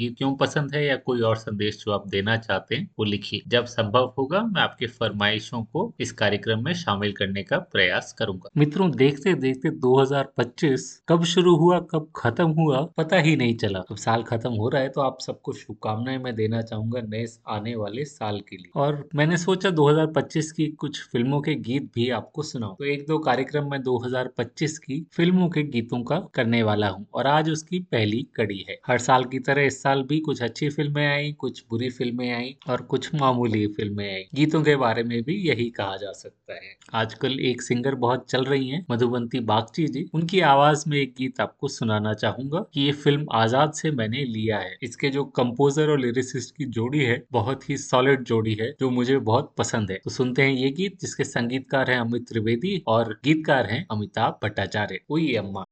गीत क्यों पसंद है या कोई और संदेश जो आप देना चाहते हैं, वो लिखिए। जब संभव होगा, मैं आपके फरमाइशों को इस कार्यक्रम में शामिल करने का प्रयास करूँगा। मित्रों देखते देखते 2025 कब शुरू हुआ, कब खत्म हुआ, पता ही नहीं चला। तो साल खत्म हो रहा है तो आप सबको शुभकामनाएँ मैं देना चाहूँगा नए आने वाले साल के लिए। और मैंने सोचा 2025 की कुछ फ़िल्मों के गीत भी आपको सुनाऊं। तो एक दो कार्यक्रम में 2025 की फ़िल्मों के गीतों का करने वाला हूँ, और आज उसकी पहली कड़ी है। हर साल की तरह इस भी कुछ अच्छी फ़िल्में आई, कुछ बुरी फ़िल्में आई और कुछ मामूली फ़िल्में आई। गीतों के बारे में भी यही कहा जा सकता है। आजकल एक सिंगर बहुत चल रही हैं, मधुबंती बागची जी। उनकी आवाज़ में एक गीत आपको सुनाना चाहूँगा कि ये फ़िल्म आज़ाद से मैंने लिया है। इसके जो कंपोजर और लिरिसिस्ट की जोड़ी है, बहुत ही सॉलिड जोड़ी है, जो मुझे बहुत पसंद है। तो सुनते हैं ये गीत, जिसके संगीतकार है अमित त्रिवेदी और गीतकार है अमिताभ भट्टाचार्य। वही अम्मा।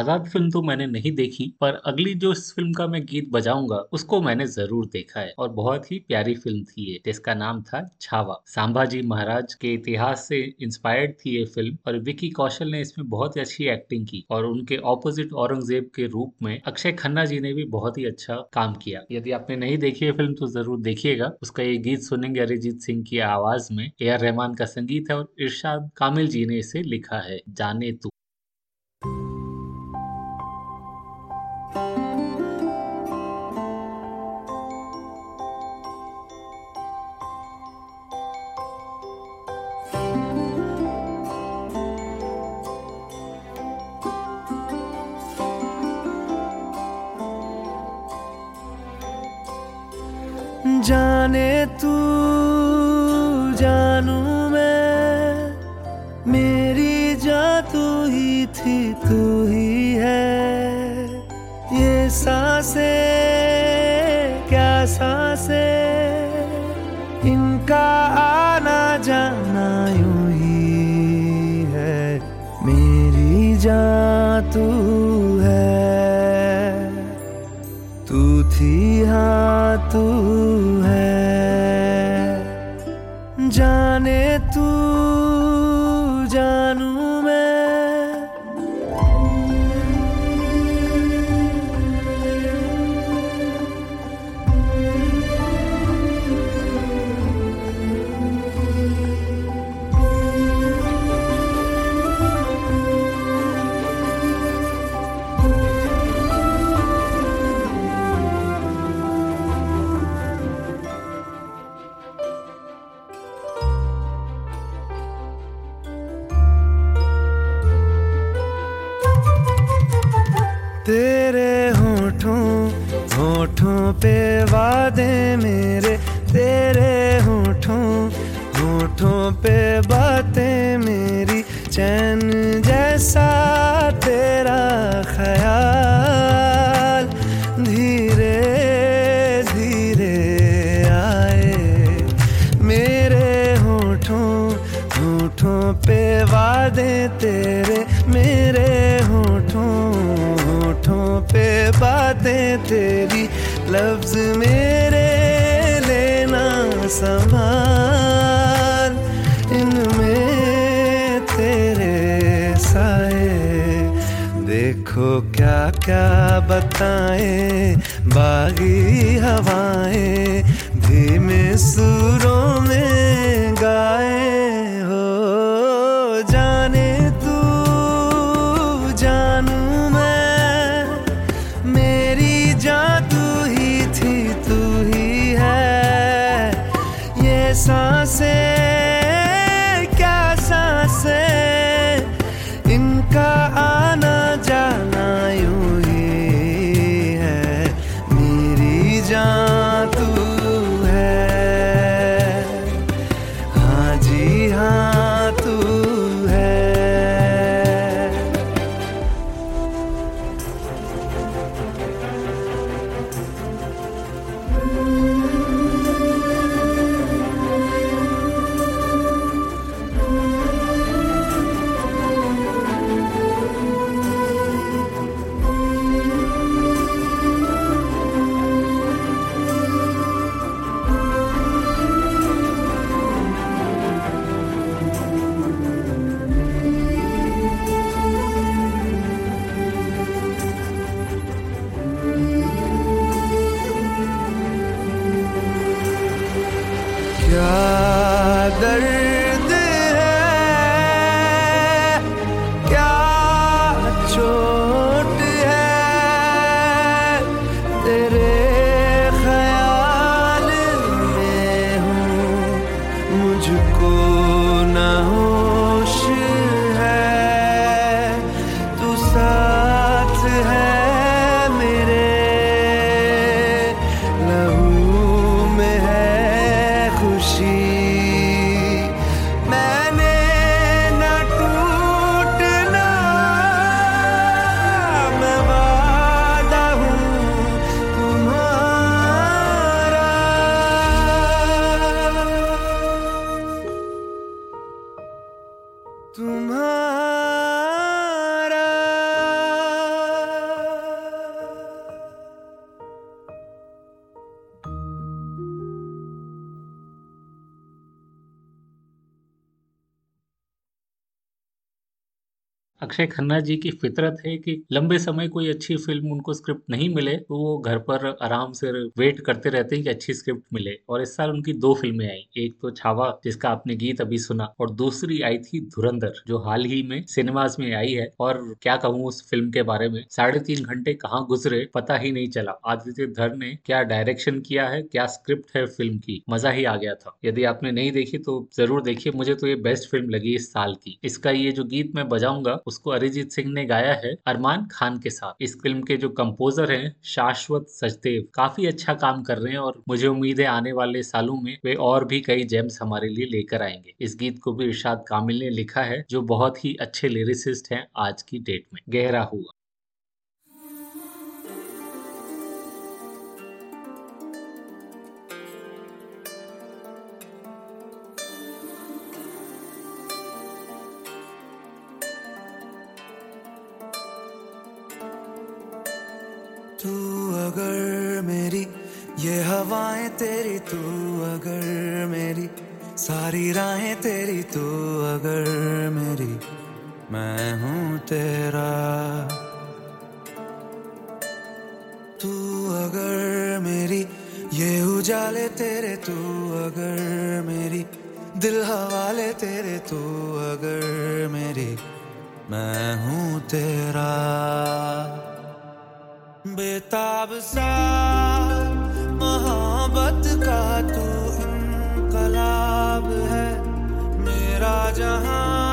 आज़ाद फ़िल्म तो मैंने नहीं देखी, पर अगली जो इस फ़िल्म का मैं गीत बजाऊँगा, उसको मैंने ज़रूर देखा है। और बहुत ही प्यारी फ़िल्म थी ये, जिसका नाम था छावा। संभाजी महाराज के इतिहास से इंस्पायर्ड थी ये फ़िल्म, और विकी कौशल ने इसमें बहुत ही अच्छी एक्टिंग की, और उनके ऑपोजिट औरंगज़ेब के रूप में अक्षय खन्ना जी ने भी बहुत ही अच्छा काम किया। यदि आपने नहीं देखी है फ़िल्म तो ज़रूर देखिएगा। उसका ये गीत सुनेंगे अरिजीत सिंह की आवाज़ में ए आर रहमान का संगीत है और इरशाद कामिल जी ने इसे लिखा है। जाने तू पे बातें मेरी, चैन जैसा तेरा ख्याल। धीरे धीरे आए मेरे होठों होठों पे वादे तेरे। मेरे होठों होठों पे बातें तेरी, लफ्ज मेरे क्या बताएँ? बागी हवाएँ धीमे सुरों में गाए। अक्षय खन्ना जी की फितरत है कि लंबे समय कोई अच्छी फ़िल्म उनको स्क्रिप्ट नहीं मिले तो वो घर पर आराम से वेट करते रहते हैं कि अच्छी स्क्रिप्ट मिले। और इस साल उनकी दो फ़िल्में आई, एक तो छावा, जिसका आपने गीत अभी सुना, और दूसरी आई थी धुरंधर, जो हाल ही में सिनेमाज में आई है। और क्या कहूँ उस फ़िल्म के बारे में, साढ़े तीन घंटे कहाँ गुजरे, पता ही नहीं चला। आदित्य धर ने क्या डायरेक्शन किया है, क्या स्क्रिप्ट है फ़िल्म की? मज़ा ही आ गया था। यदि आपने नहीं देखी तो ज़रूर देखिए। मुझे तो ये बेस्ट फ़िल्म लगी इस साल की। इसका ये जो गीत मैं बजाऊँगा, उसको अरिजीत सिंह ने गाया है अरमान खान के साथ। इस फ़िल्म के जो कंपोजर हैं, शाश्वत सचदेव, काफ़ी अच्छा काम कर रहे हैं और मुझे उम्मीद है आने वाले सालों में वे और भी कई जेम्स हमारे लिए लेकर आएँगे। इस गीत को भी इर्शाद कामिल ने लिखा है, जो बहुत ही अच्छे लिरिसिस्ट है आज की डेट में। गहरा हुआ। तू अगर मेरी, ये हवाएँ तेरी तू अगर मेरी, सारी राहें तेरी तू अगर मेरी, मैं हूँ तेरा। तू अगर मेरी, ये उजाले तेरे तू अगर मेरी, दिल हवाले तेरे तू अगर मेरी, मैं हूँ तेरा। बेताब सा मोहब्बत का तू इनकलाब है मेरा जहाँ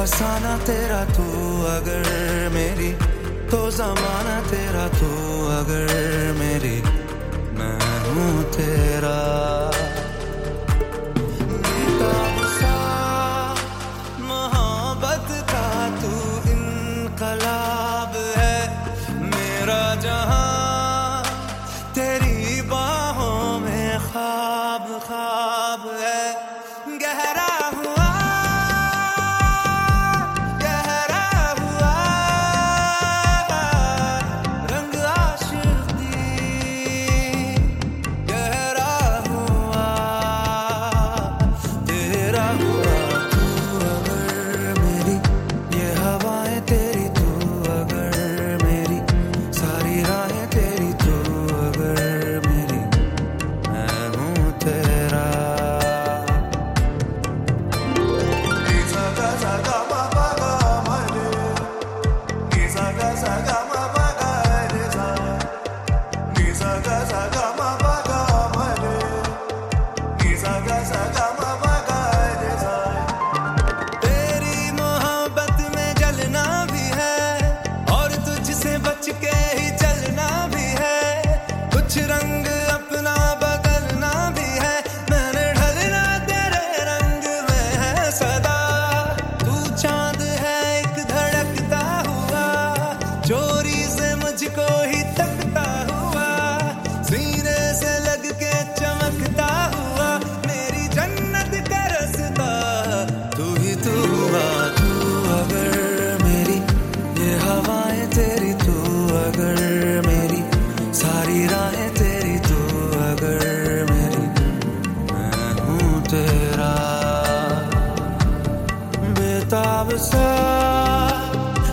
फसाना तेरा तू अगर मेरी तो जमाना तेरा तू अगर मेरी मैं हूँ तेरा।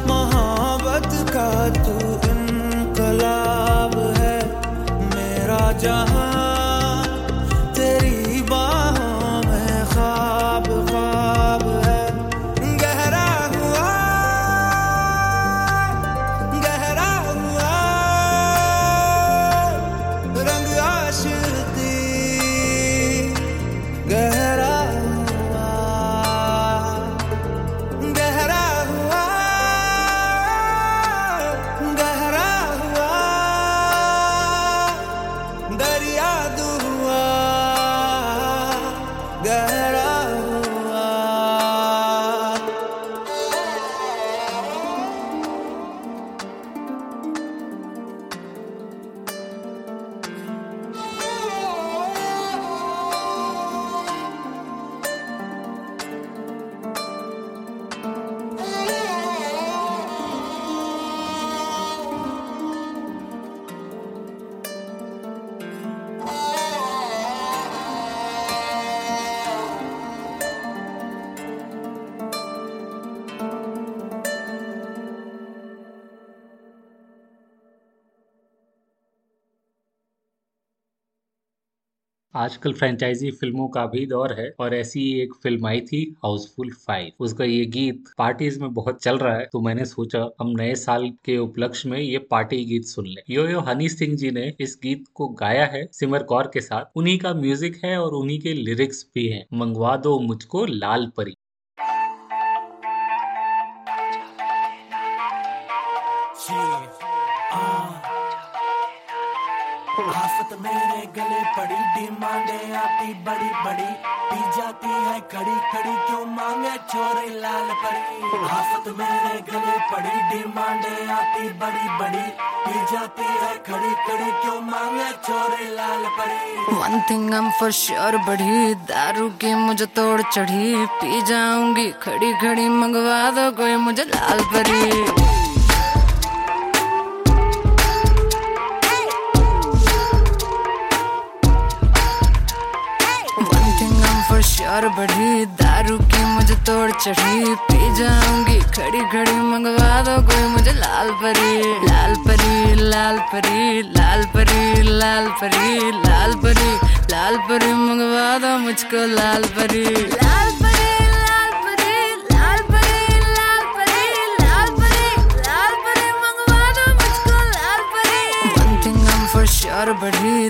जहाँ का तो है। मेरा जहाँ आजकल फ्रेंचाइजी फ़िल्मों का भी दौर है और ऐसी एक फ़िल्म आई थी हाउसफुल फाइव उसका ये गीत पार्टीज़ में बहुत चल रहा है तो मैंने सोचा हम नए साल के उपलक्ष्य में ये पार्टी गीत सुन ले। यो यो हनी सिंह जी ने इस गीत को गाया है सिमर कौर के साथ। उन्हीं का म्यूज़िक है और उन्हीं के लिरिक्स भी हैं। मंगवा दो मुझको लाल परी। आफत मेरे गले पड़ी, डिमांडे आती बड़ी बड़ी। पी जाती है खड़ी खड़ी क्यों मांगे? चोरी लाल परी आफत मेरे गले पड़ी, डिमांडे आती बड़ी बड़ी। पी जाती है खड़ी खड़ी क्यों मांगे? चोरी लाल परी वन थिंग हम फॉर श्योर बढ़ी दारू की मुझे तोड़ चढ़ी। पी जाऊँगी खड़ी खड़ी मंगवा दो कोई मुझे लाल परी। श्योर बढ़ी दारू की मुझे तोड़ चढ़ी पी जाऊँगी खड़ी खड़ी मंगवा दो कोई मुझे लाल परी लाल परी लाल परी लाल परी लाल परी लाल परी लाल परी मंगवा दो मुझको लाल परी लाल परी लाल परी लाल परी लाल परी लाल परी लाल परी मंगवा दो मुझको लाल परी वन थिंग हम फॉर श्योर बढ़ी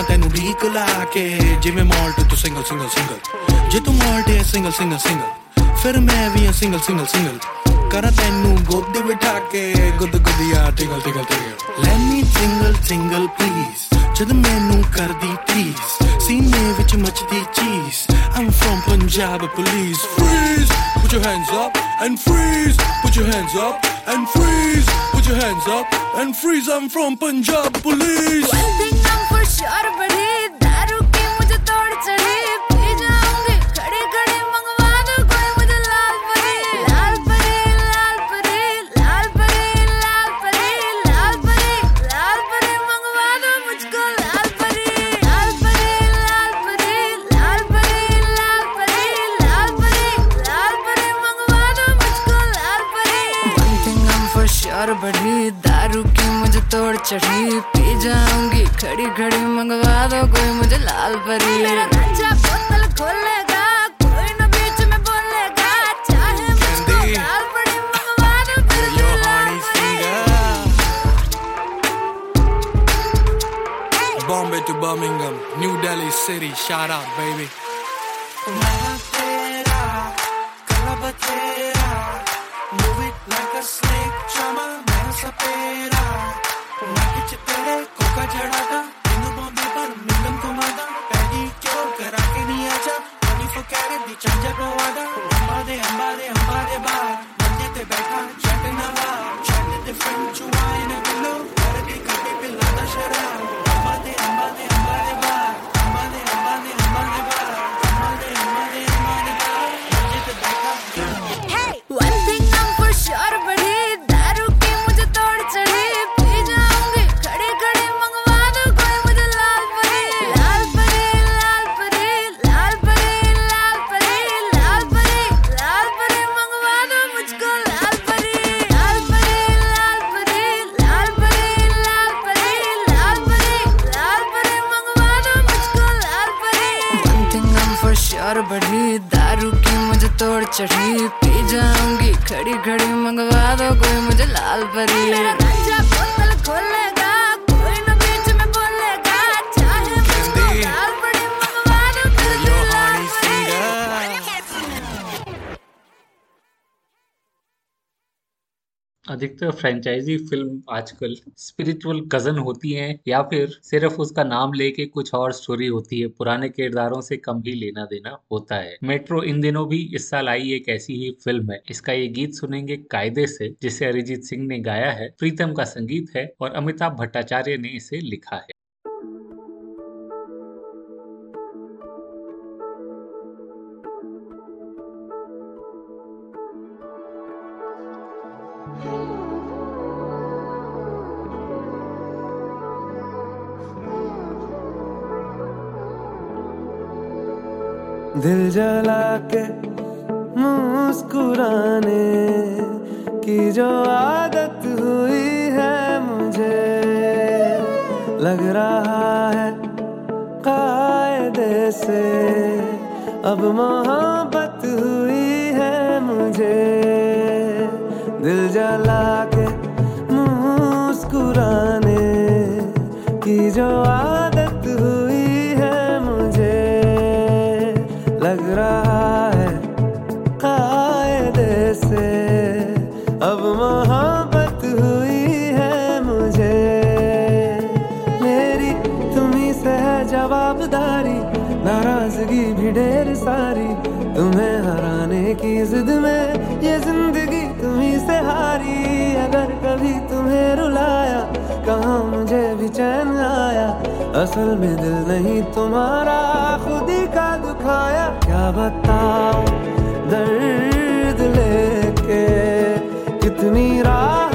ਜਾਵਾਂ ਤੈਨੂੰ ਢੀਕ ਲਾ ਕੇ, ਜਿਵੇਂ ਮਾਲਟ ਤੂੰ ਸਿੰਗਲ ਸਿੰਗਲ ਸਿੰਗਲ ਜੇ ਤੂੰ ਮਾਲਟ ਹੈ ਸਿੰਗਲ ਸਿੰਗਲ ਸਿੰਗਲ ਫਿਰ ਮੈਂ ਵੀ ਹਾਂ ਸਿੰਗਲ ਸਿੰਗਲ ਸਿੰਗਲ ਕਰਾਂ ਤੈਨੂੰ ਗੋਦੀ ਬਿਠਾ ਕੇ, ਗੁੱਦ ਗੁੱਦੀਆ ਟਿਗਲ ਟਿਗਲ ਟਿਗਲ let me single single please ਜਦ ਮੈਨੂੰ ਕਰਦੀ ਪਲੀਜ਼ ਸੀਨੇ ਵਿੱਚ ਮੱਚਦੀ ਚੀਜ਼ I'm from Punjab police freeze put your hands up and freeze put your hands up and freeze put your hands up and freeze I'm from Punjab police One thing I'm for sure बढ़ी दारू की मुझे तोड़ चढ़ी और बढ़ी दारू की मुझे तोड़ चढ़ी पी जाऊँगी खड़ी खड़ी मंगवा दो कोई मुझे लाल परी बोतल खोलेगा Bombay to Birmingham, New Delhi city, shout out baby. अधिकतर फ्रेंचाइजी फ़िल्म आजकल स्पिरिचुअल कज़न होती हैं, या फिर सिर्फ़ उसका नाम लेके कुछ और स्टोरी होती है, पुराने किरदारों से कम ही लेना देना होता है। मेट्रो इन दिनों भी इस साल आई एक ऐसी ही फ़िल्म है, इसका ये गीत सुनेंगे कायदे से, जिसे अरिजीत सिंह ने गाया है, प्रीतम का संगीत है और अमिताभ भट्टाचार्य ने इसे लिखा है। दिल जला के मुस्कुराने की जो आदत हुई है मुझे, लग रहा है कायदे से अब मोहब्बत हुई है मुझे। दिल जला के मुस्कुराने की जो ढेर सारी, तुम्हें हराने की जिद में ये ज़िंदगी तुम्ही से हारी। अगर कभी तुम्हें रुलाया, कहा मुझे भी चैन आया असल में दिल नहीं तुम्हारा, खुद ही का दुखाया। क्या बताओ दर्द लेके, कितनी राहत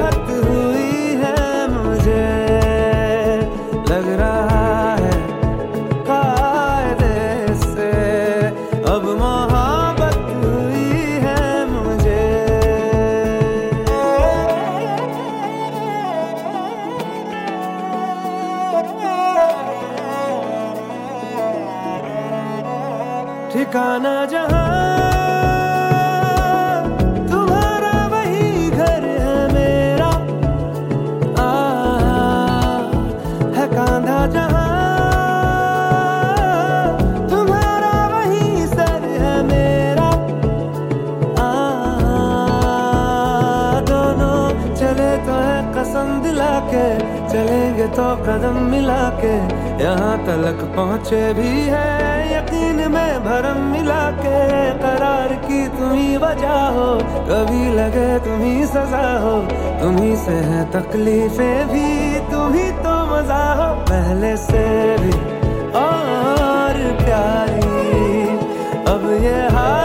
कदम मिला के यहाँ तलक पहुँचे भी है। यकीन में भरम मिला के करार की तुम्ही वजह हो। कभी लगे तुम्ही सजा हो। तुम्ही से है तकलीफें भी, तुम्ही तो मज़ा हो। पहले से भी और प्यारी। अब ये हालत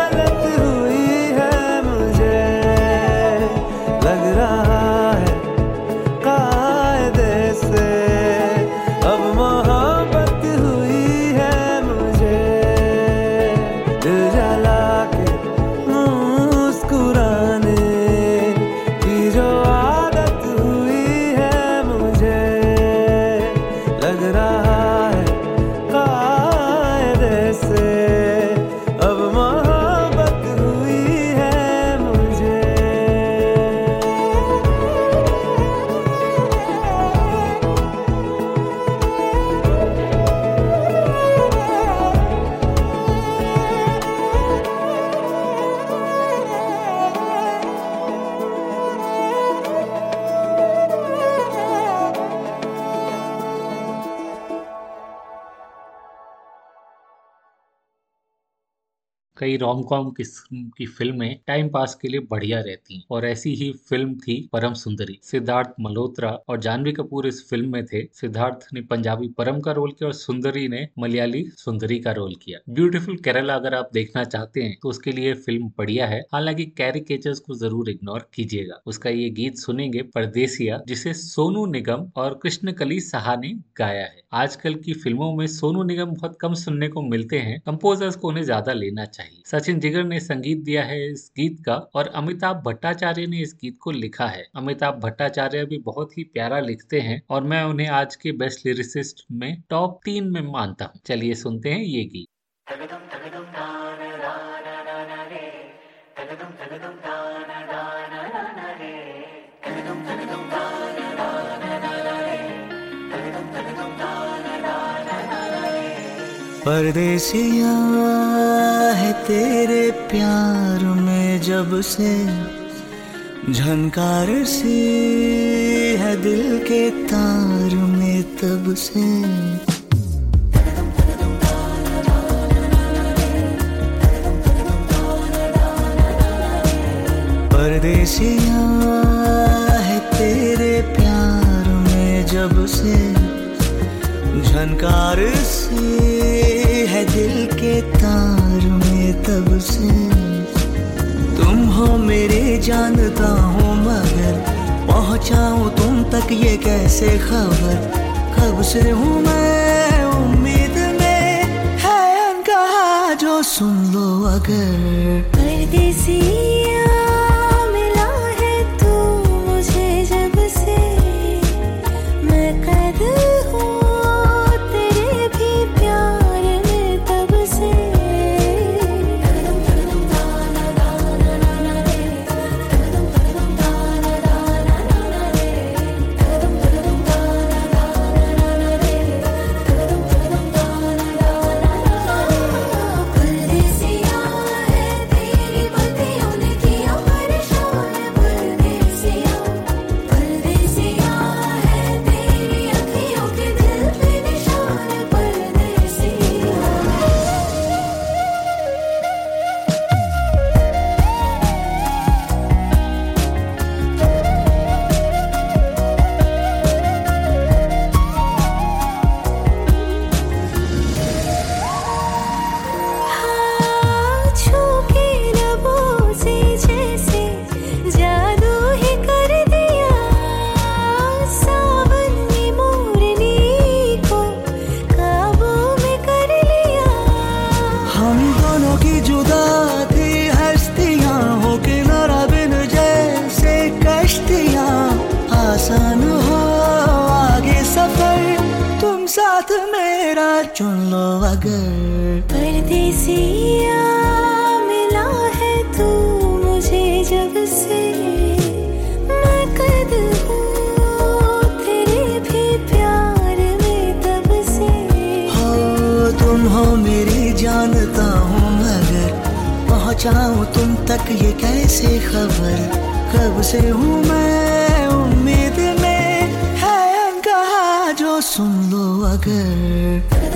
रोम कॉम किस्म की फ़िल्में टाइम पास के लिए बढ़िया रहती हैं। और ऐसी ही फ़िल्म थी परम सुंदरी। सिद्धार्थ मल्होत्रा और जानवी कपूर इस फ़िल्म में थे। सिद्धार्थ ने पंजाबी परम का रोल किया और सुंदरी ने मलयाली सुंदरी का रोल किया। ब्यूटीफुल केरला अगर आप देखना चाहते हैं तो उसके लिए फ़िल्म बढ़िया है। हालाँकि कैरिकेचर्स को ज़रूर इग्नोर कीजिएगा। उसका ये गीत सुनेंगे परदेसिया, जिसे सोनू निगम और कृष्ण कली साहा ने गाया है। आजकल की फ़िल्मों में सोनू निगम बहुत कम सुनने को मिलते हैं। कंपोजर्स को उन्हें ज़्यादा लेना चाहिए। सचिन जिगर ने संगीत दिया है इस गीत का और अमिताभ भट्टाचार्य ने इस गीत को लिखा है। अमिताभ भट्टाचार्य भी बहुत ही प्यारा लिखते हैं और मैं उन्हें आज के बेस्ट लिरिसिस्ट में टॉप तीन में मानता हूँ। चलिए सुनते हैं ये गीत। परदेसिया है तेरे प्यार में जब से झनकार सी है दिल के तार में तब से। परदेसिया है तेरे प्यार में जब से झनकार से है दिल के तब तुम हो मेरे, जानता हूँ मगर, पहुँचाऊँ तुम तक ये कैसे खबर? कब से हूँ मैं उम्मीद में? है अनकहा जो सुन लो अगर। परदेसिया पहुँचाऊँ तुम तक ये कैसे खबर? कब से हूँ मैं उम्मीद में? है कहा जो सुन लो अगर।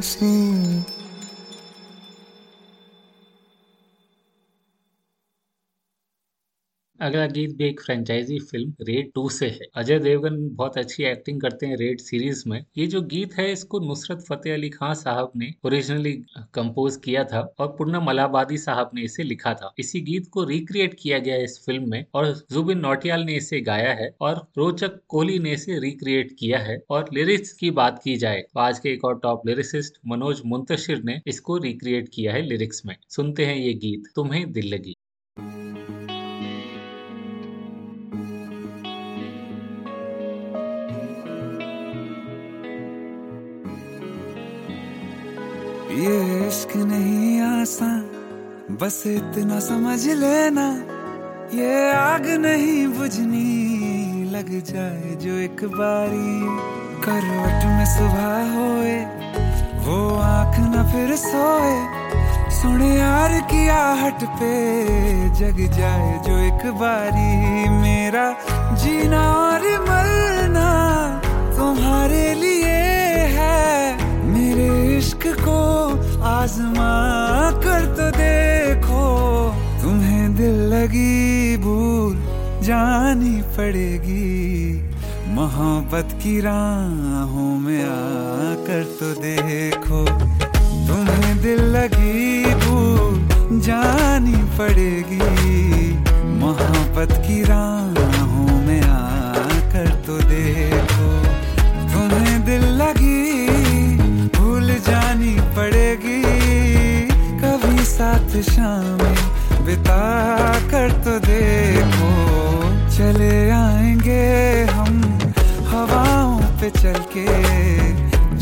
तब से गीत भी एक फ्रेंचाइजी फ़िल्म रेड टू से है। अजय देवगन बहुत अच्छी एक्टिंग करते हैं रेड सीरीज़ में। ये जो गीत है, इसको नुसरत फतेह अली खान साहब ने ओरिजिनली कंपोज किया था और पूर्णम अलाहाबादी साहब ने इसे लिखा था। इसी गीत को रिक्रिएट किया गया इस फ़िल्म में और जुबिन नौटियाल ने इसे गाया है और रोचक कोहली ने इसे रिक्रिएट किया है। और लिरिक्स की बात की जाए तो आज के एक और टॉप लिरिसिस्ट मनोज मुंतशिर ने इसको रिक्रिएट किया है लिरिक्स में। सुनते हैं ये गीत, तुम्हें दिल लगी। ये इश्क नहीं आसान, बस इतना समझ लेना। ये आग नहीं बुझनी, लग जाए जो एक बारी। करवट में सुबह होए, वो आँख न फिर सोए। सुने यार की आहट पे जग जाए जो एक बारी। मेरा जीना और मरना तुम्हारे लिए है। मेरे इश्क को आजमा कर तो देखो, तुम्हें दिल लगी भूल जानी पड़ेगी। मोहब्बत की राहों में आकर तो देखो, तुम्हें दिल लगी भूल जानी पड़ेगी। मोहब्बत की राहों में आकर तो देखो, तुम्हें दिल लगी जानी पड़ेगी। कभी साथ शामें बिता कर तो देखो। चले आएँगे हम हवाओं पे चल के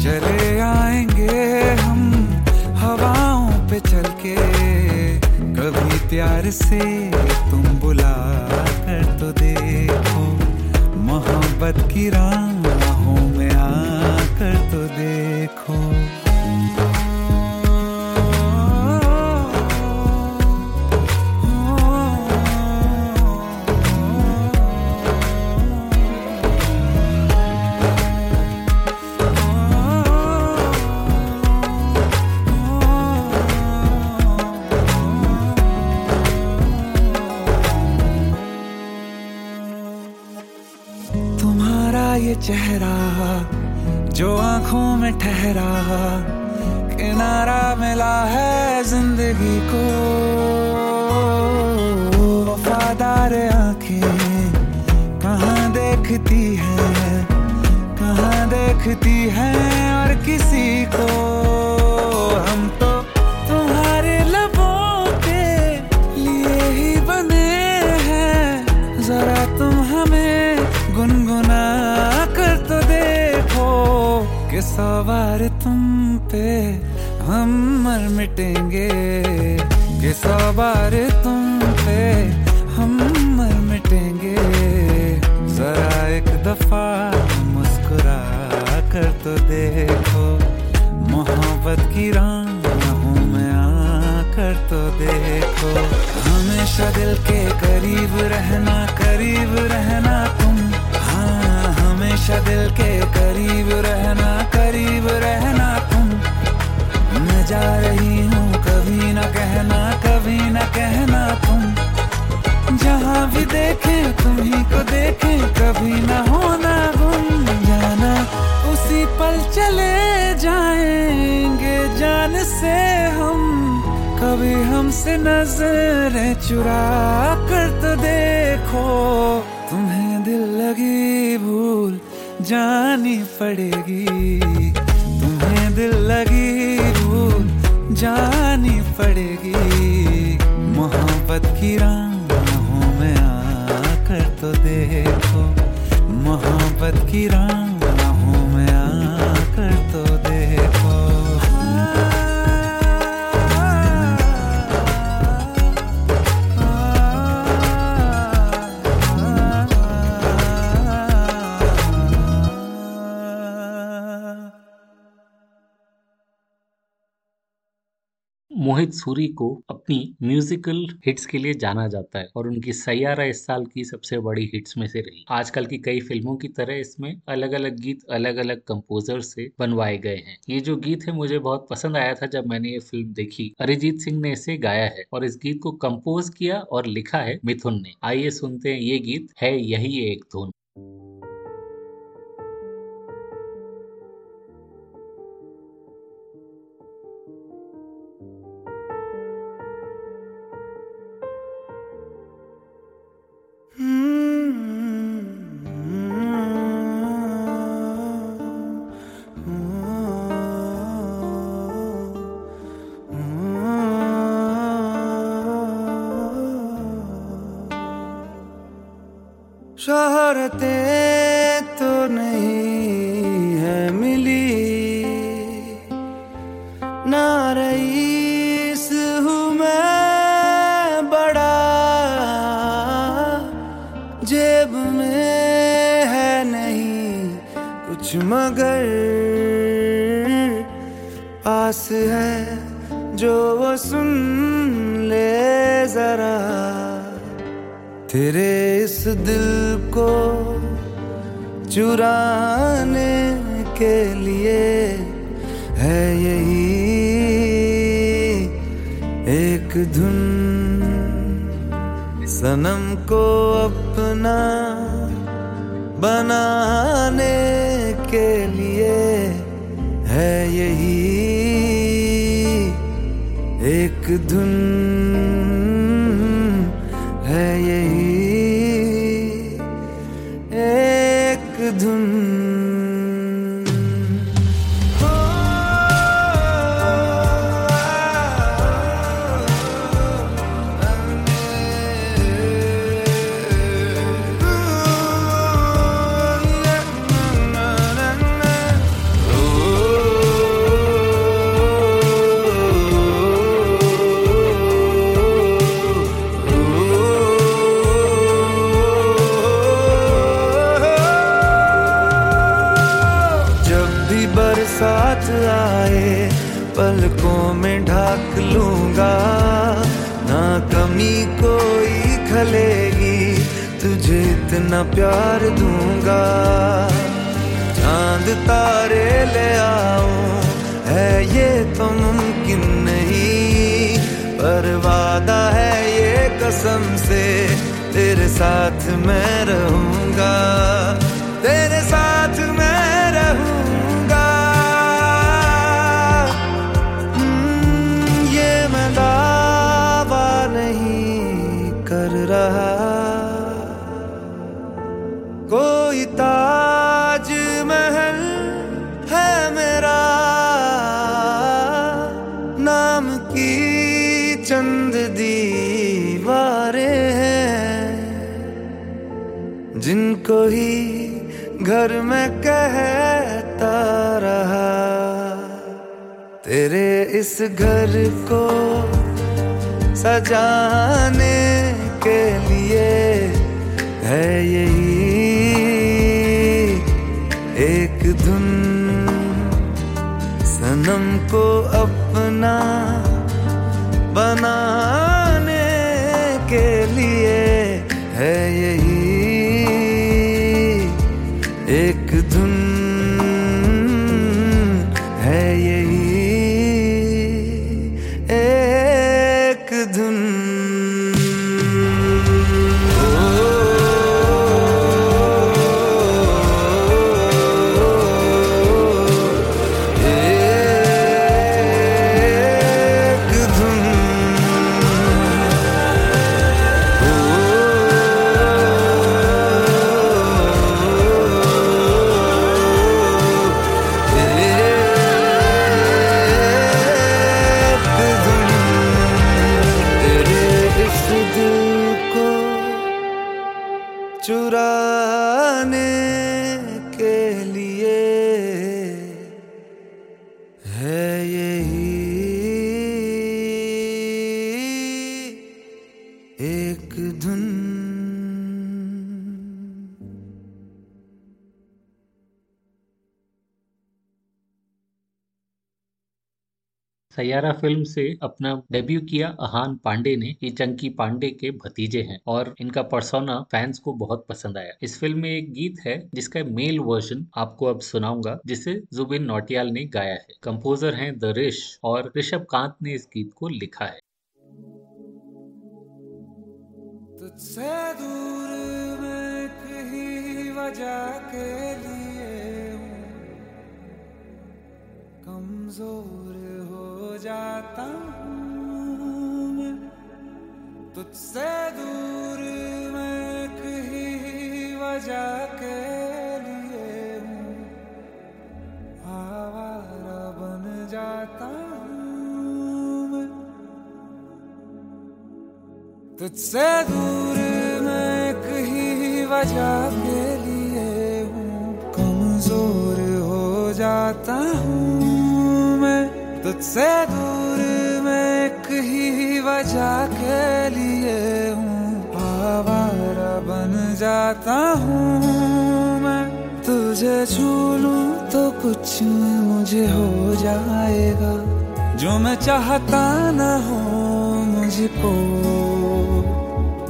चले आएँगे हम हवाओं पे चल के कभी प्यार से तुम बुला कर तो देखो। मोहब्बत की राहों में आकर तो देखो। ठहरा किनारा मिला है ज़िंदगी को। वफादार आँखें कहाँ देखती है, कहाँ देखती है और किसी पे हम मर मिटेंगे। कि सवार तुम पे हम मर मिटेंगे। जरा एक दफ़ा मुस्कुरा कर तो देखो। मोहब्बत की राहों में आकर तो देखो। हमेशा दिल के करीब रहना करीब रहना तुम। हाँ हमेशा दिल के करीब रहना करीब रहना जा रही हूँ, कभी न कहना, कभी न कहना तुम। जहाँ भी देखे तुम्ही को देखे, कभी न होना गुम। जाना, उसी पल चले जाएँगे, जान से हम। कभी हमसे नज़र चुरा कर तो देखो, तुम्हें दिल लगी भूल जानी पड़ेगी। तुम्हें दिल लगी जानी पड़ेगी। मोहब्बत की राहों में आकर तो देखो। मोहब्बत की राहों मोहित सूरी को अपनी म्यूजिकल हिट्स के लिए जाना जाता है और उनकी सैयारा इस साल की सबसे बड़ी हिट्स में से रही। आजकल की कई फ़िल्मों की तरह इसमें अलग अलग गीत अलग अलग कंपोजर से बनवाए गए हैं। ये जो गीत है, मुझे बहुत पसंद आया था जब मैंने ये फ़िल्म देखी। अरिजीत सिंह ने इसे गाया है और इस गीत को कंपोज किया और लिखा है मिथुन ने। आइए सुनते हैं ये गीत, है यही एक धुन। फ़िल्म से अपना डेब्यू किया अहान पांडे ने ये चंकी पांडे के भतीजे हैं, और इनका पर्सोना फैंस को बहुत पसंद आया। इस फ़िल्म में एक गीत है, जिसका मेल वर्जन आपको अब सुनाऊँगा, जिसे जुबिन नौटियाल ने गाया है। कंपोजर हैं द रिश और ऋषभ कांत ने इस गीत को लिखा है। कमज़ोर जाता हूँ तुझसे दूर मैं कहीं वजह के लिए आवारा बन जाता हूँ तुझसे दूर मैं कहीं वजह के लिए हूँ। कमज़ोर हो जाता हूँ। तुझसे दूर मैं कहीं वजह के लिए हूँ। आवारा बन जाता हूँ मैं। तुझे छू तो कुछ मुझे हो जाएगा। जो मैं चाहता न हो मुझको।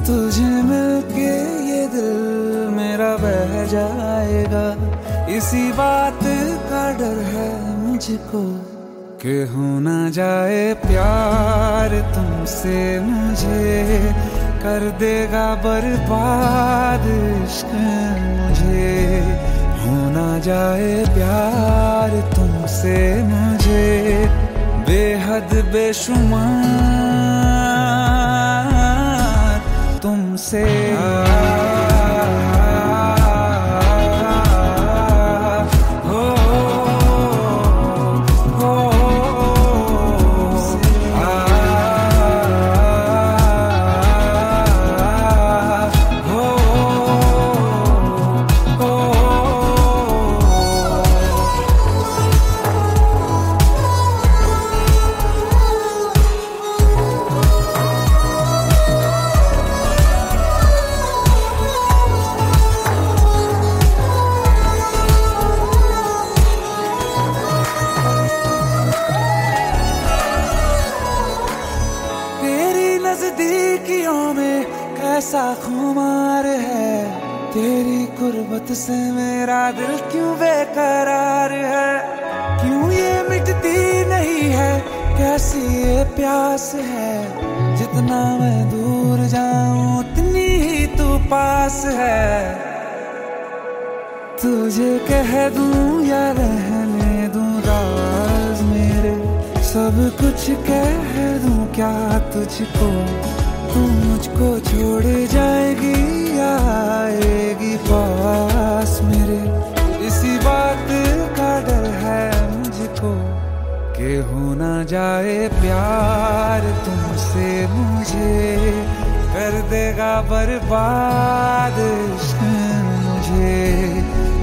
तुझे मिलके ये दिल मेरा बह जाएगा। इसी बात का डर है मुझको। कि हो ना जाए प्यार तुमसे मुझे, कर देगा बर्बाद इश्क मुझे। हो ना जाए प्यार तुमसे मुझे, बेहद बेशुमार तुमसे। हो कुर्बत से मेरा दिल क्यों बेकरार है? क्यों ये मिटती नहीं है? कैसी ये प्यास है? जितना मैं दूर जाऊँ, उतनी ही तू पास है। तुझे कह दूँ या रहने दूँ, राज मेरे, सब कुछ कह दूँ, क्या तुझको, तू मुझको छोड़ जाएगी या आएगी पास जाए प्यार तुमसे मुझे, कर देगा बर्बाद मुझे।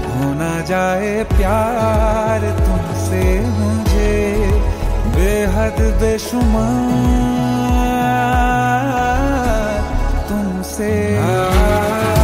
हो ना जाए प्यार तुमसे मुझे, बेहद बेशुमार तुमसे। हो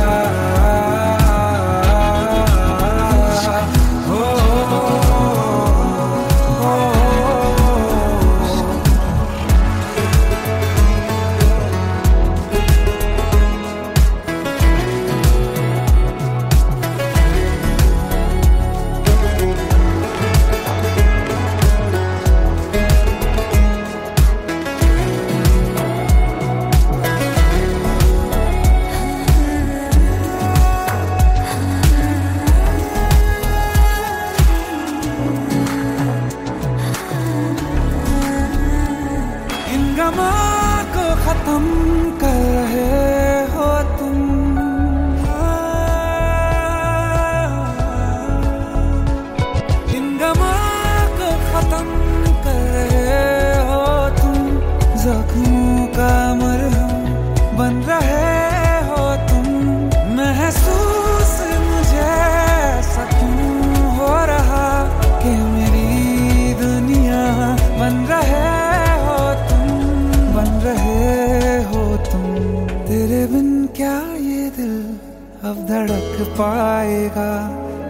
अब पाएगा।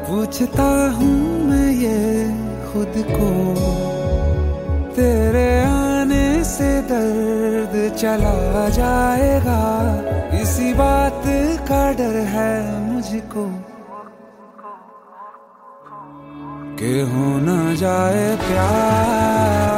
पूछता हूँ मैं ये खुद को। तेरे आने से दर्द चला जाएगा। इसी बात का डर है मुझको। के हो ना जाए प्यार।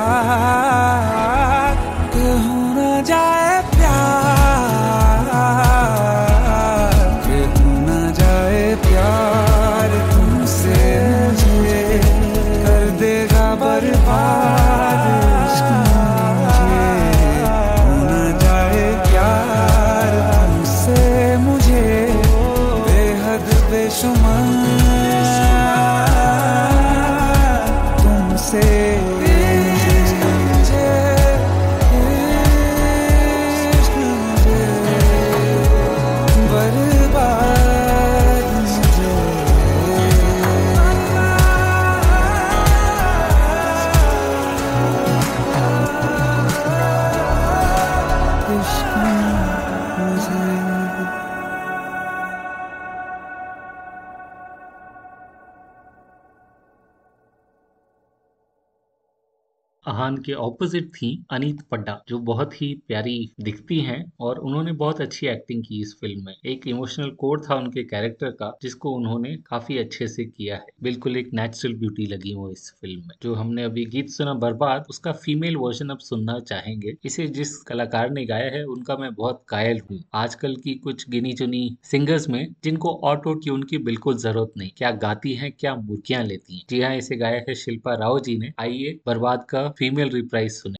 ऑपोजिट थी, अनीत पड्डा, जो बहुत ही प्यारी दिखती हैं और उन्होंने बहुत अच्छी एक्टिंग की इस फ़िल्म में। एक इमोशनल कोड था उनके कैरेक्टर का, जिसको उन्होंने काफ़ी अच्छे से किया है। बिल्कुल एक नेचुरल ब्यूटी लगी वो इस फ़िल्म में। जो हमने अभी गीत सुना बर्बाद, उसका फीमेल वर्जन अब सुनना चाहेंगे। इसे जिस कलाकार ने गाया है, उनका मैं बहुत कायल हूँ। आजकल की कुछ गिनी चुनी सिंगर्स में, जिनको ऑटो ट्यून की बिल्कुल ज़रूरत नहीं। क्या गाती है, क्या मुर्कियाँ लेती हैं। जी हाँ इसे गाया है शिल्पा राव जी ने। आइए, बर्बाद का फीमेल रिप्राइज सुने।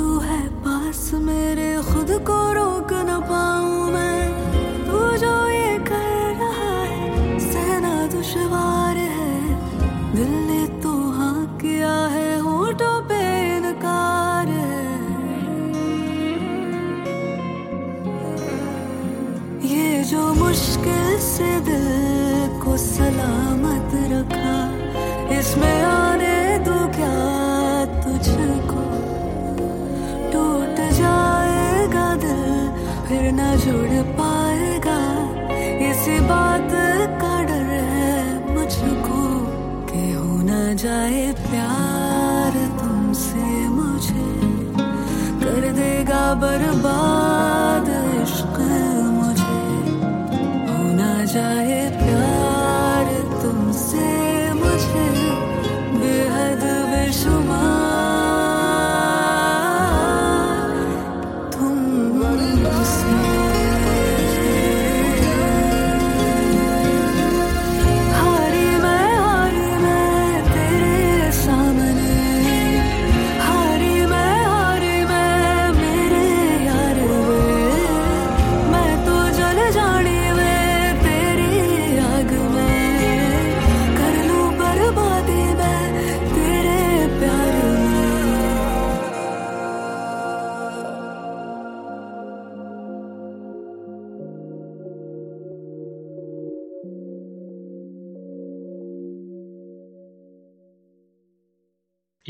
तू है पास, मेरे खुद को रोक न पाऊँ मैं। तू जो ये कर रहा है, सहना दुश्वार है। दिल ने तो हाँ किया है पे इनकार है। ये जो मुश्किल से दिल को सलामत रखा, इसमें जुड़ पाएगा। इस बात का डर है मुझको कि हो ना जाए प्यार तुमसे मुझे। कर देगा बर्बाद इश्क मुझे। हो ना जाए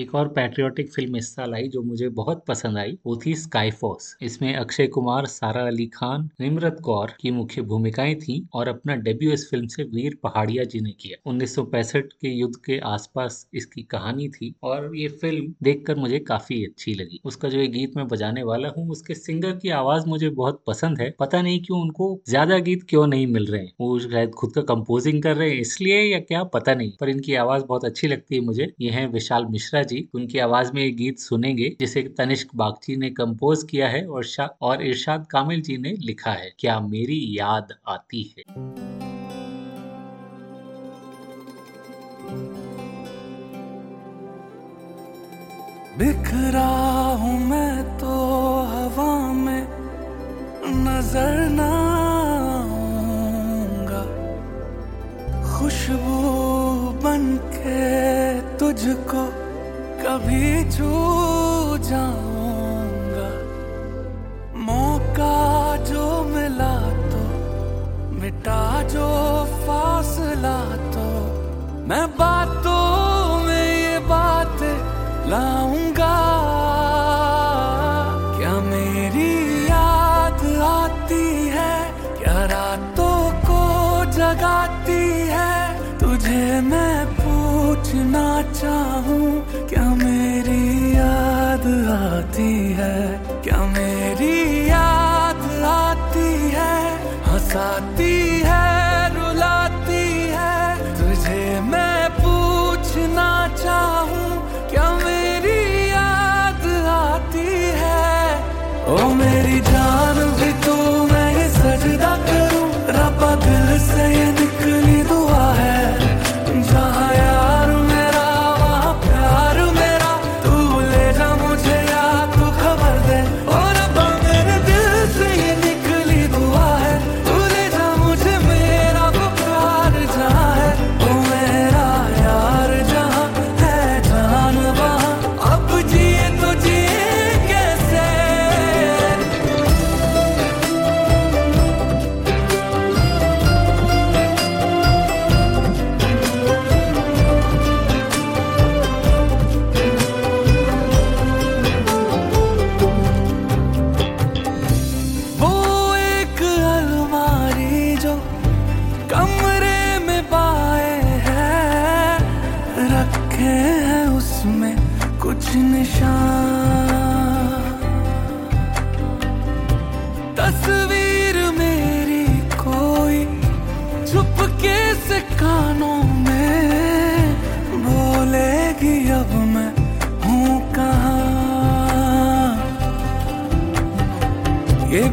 एक और पैट्रियोटिक फ़िल्म इस साल आई जो मुझे बहुत पसंद आई, वो थी स्काई फोर्स इसमें अक्षय कुमार, सारा अली खान, निमरत कौर की मुख्य भूमिकाएँ थी और अपना डेब्यू इस फ़िल्म से वीर पहाड़िया जी ने किया। 1965 के युद्ध के आसपास इसकी कहानी थी और ये फ़िल्म देखकर मुझे काफ़ी अच्छी लगी। उसका जो ये गीत मैं बजाने वाला हूँ, उसके सिंगर की आवाज़ मुझे बहुत पसंद है। पता नहीं क्यों उनको ज़्यादा गीत क्यों नहीं मिल रहे हैं। वो शायद खुद का कंपोजिंग कर रहे हैं इसलिए या क्या, पता नहीं। पर इनकी आवाज़ बहुत अच्छी लगती है मुझे। ये है विशाल मिश्रा जी उनकी आवाज़ में ये गीत सुनेंगे, जिसे तनिष्क बागची ने कंपोज किया है और और इरशाद कामिल जी ने लिखा है। क्या मेरी याद आती है? बिखरा हूँ मैं तो हवा में, नज़र ना खुशबू बन के तुझको कभी छू जाऊँगा। मौका जो मिला तो मिटा जो फासला तो मैं बातों याद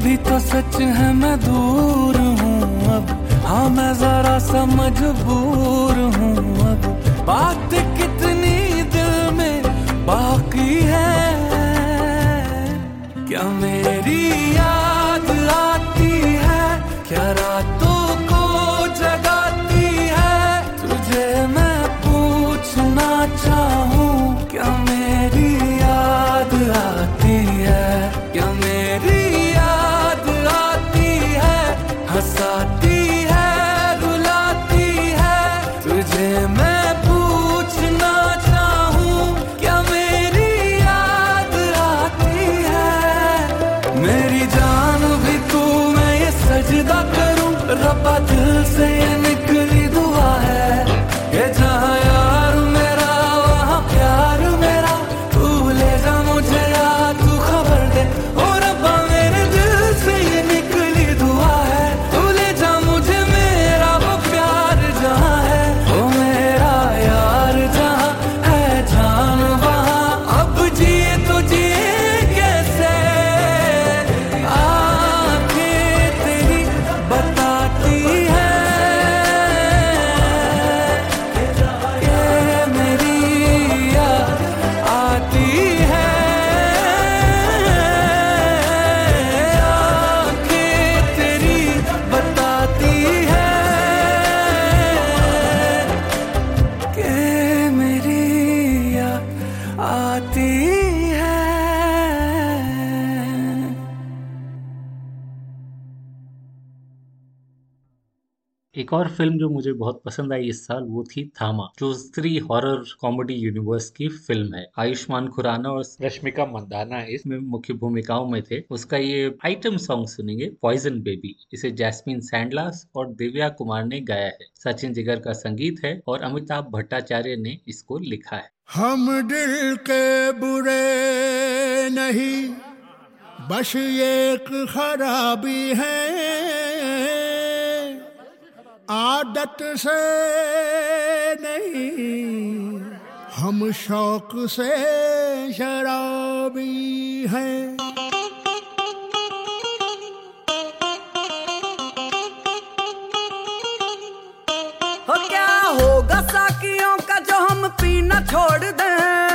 भी तो सच है मैं दूर हूँ अब। हाँ मैं जरा सा मजबूर हूँ अब। बात कितनी दिल में बाकी है? क्या मेरी याद आती है? क्या रातों एक और फ़िल्म जो मुझे बहुत पसंद आई इस साल वो थी थामा, जो स्त्री हॉरर कॉमेडी यूनिवर्स की फ़िल्म है। आयुष्मान खुराना और रश्मिका मंदाना इसमें मुख्य भूमिकाओं में थे। उसका ये आइटम सॉन्ग सुनेंगे पॉइजन बेबी इसे जैस्मिन सैंडलास और दिव्या कुमार ने गाया है। सचिन जिगर का संगीत है और अमिताभ भट्टाचार्य ने इसको लिखा है। हम दिल के बुरे नहीं, बस एक खराबी है। आदत से नहीं, हम शौक से शराबी हैं। हो क्या होगा साकियों का जो हम पीना छोड़ दें?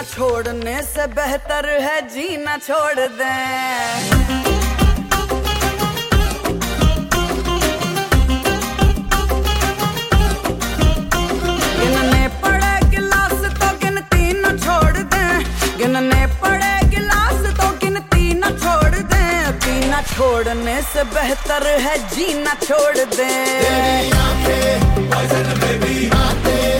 पीना छोड़ने से बेहतर है जीना छोड़ दें। पड़े गिलास तो गिनती न छोड़ दे। गिनने पड़े गिलास तो गिनती न छोड़ दे। पीना छोड़ने से बेहतर है जीना छोड़ दे। मारते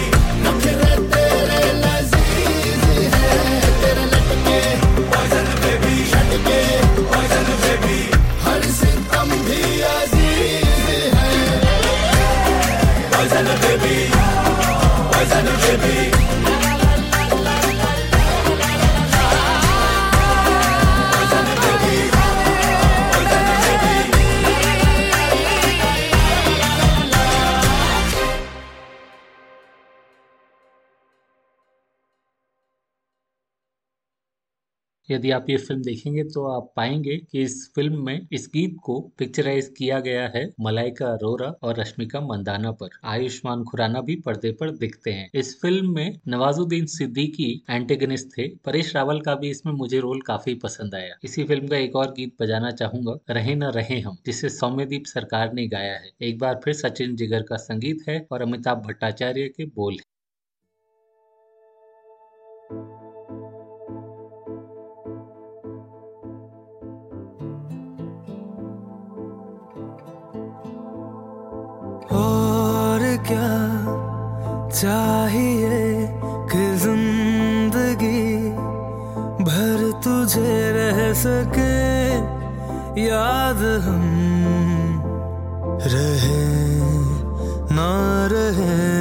यदि आप ये फ़िल्म देखेंगे तो आप पाएँगे कि इस फ़िल्म में इस गीत को पिक्चराइज किया गया है मलाइका अरोरा और रश्मिका मंदाना पर। आयुष्मान खुराना भी पर्दे पर दिखते हैं। इस फ़िल्म में नवाजुद्दीन सिद्दीकी एंटेगनिस्ट थे। परेश रावल का भी इसमें मुझे रोल काफ़ी पसंद आया। इसी फ़िल्म का एक और गीत बजाना चाहूँगा, रहे न रहे हम, जिसे सौम्यदीप सरकार ने गाया है। एक बार फिर सचिन जिगर का संगीत है और अमिताभ भट्टाचार्य के बोल है। क्या चाहिए कि ज़िंदगी भर तुझे रह सके? याद हम रहे ना रहे।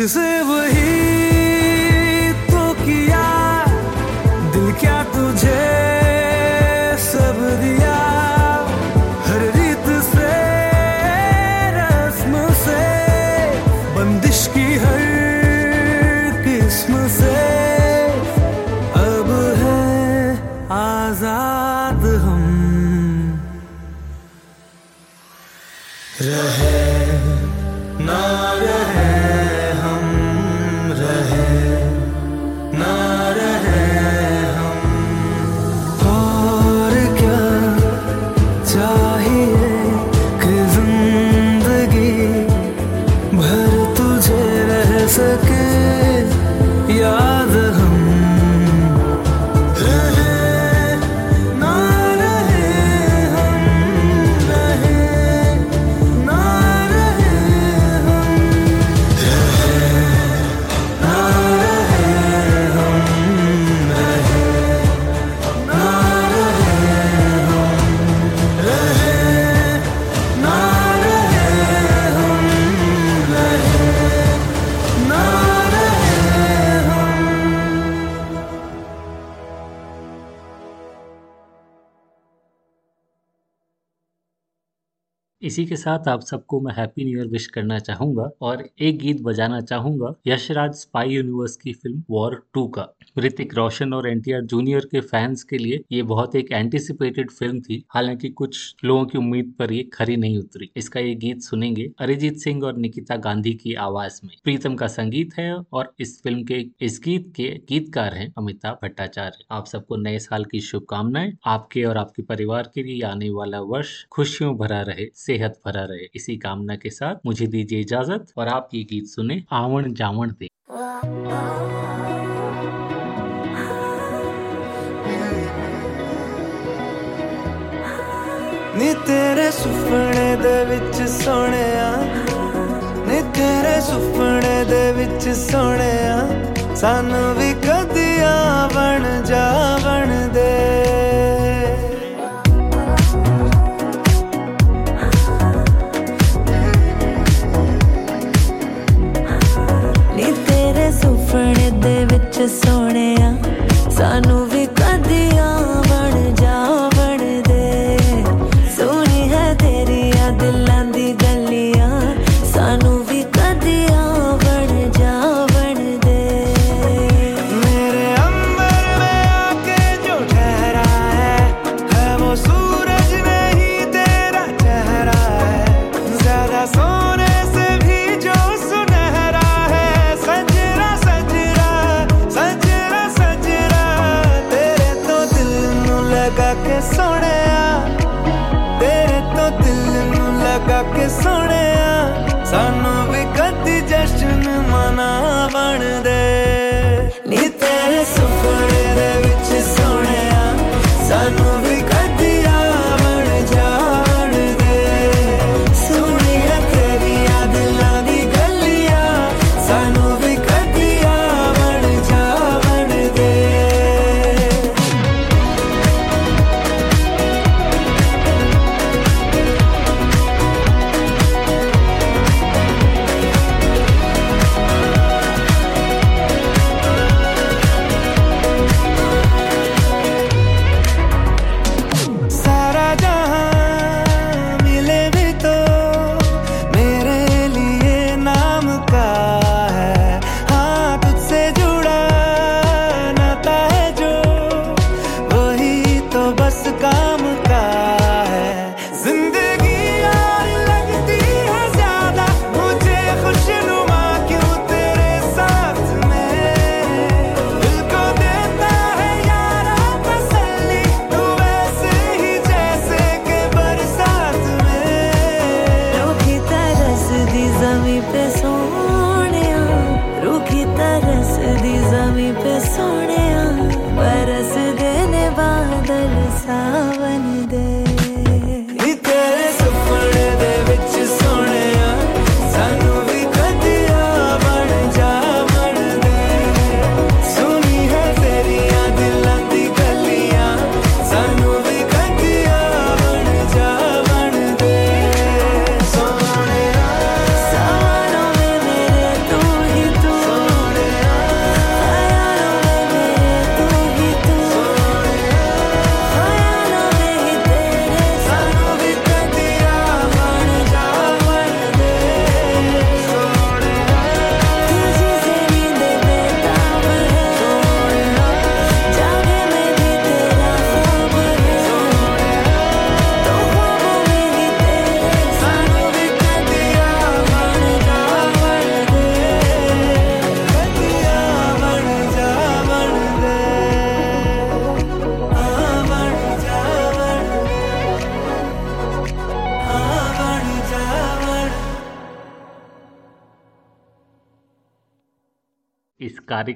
तुझसे के साथ आप सबको मैं हैप्पी न्यू ईयर विश करना चाहूँगा और एक गीत बजाना चाहूँगा, यशराज स्पाई यूनिवर्स की फ़िल्म वॉर टू का। ऋतिक रोशन और एनटीआर जूनियर के फैंस के लिए ये बहुत एक एंटिसिपेटेड फ़िल्म थी। हालाँकि कुछ लोगों की उम्मीद पर ये खरी नहीं उतरी। इसका ये गीत सुनेंगे अरिजीत सिंह और निकिता गांधी की आवाज़ में। प्रीतम का संगीत है और इस फ़िल्म के, इस गीत के गीतकार हैं अमिताभ भट्टाचार्य। आप सबको नए साल की शुभकामनाएँ। आपके और आपके परिवार के लिए आने वाला वर्ष खुशियों भरा रहे, सेहत भरा रहे। इसी कामना के साथ मुझे दीजिए इजाज़त और आप ये गीत सुने आवण जावण दे। ਨੀ ਤੇਰੇ ਸੁਪਨੇ ਦੇ ਵਿੱਚ ਸੋਹਣਿਆ। ਨੀ ਤੇਰੇ ਸੁਪਨੇ ਦੇ ਵਿੱਚ ਸੋਹਣਿਆ। ਸਾਨੂੰ ਵੀ ਕਦੀਆਂ ਬਣ ਜਾਵਣ ਦੇ। ਨੀ ਤੇਰੇ ਸੁਪਨੇ ਦੇ ਵਿੱਚ ਸੋਹਣਿਆ। ਸਾਨੂੰ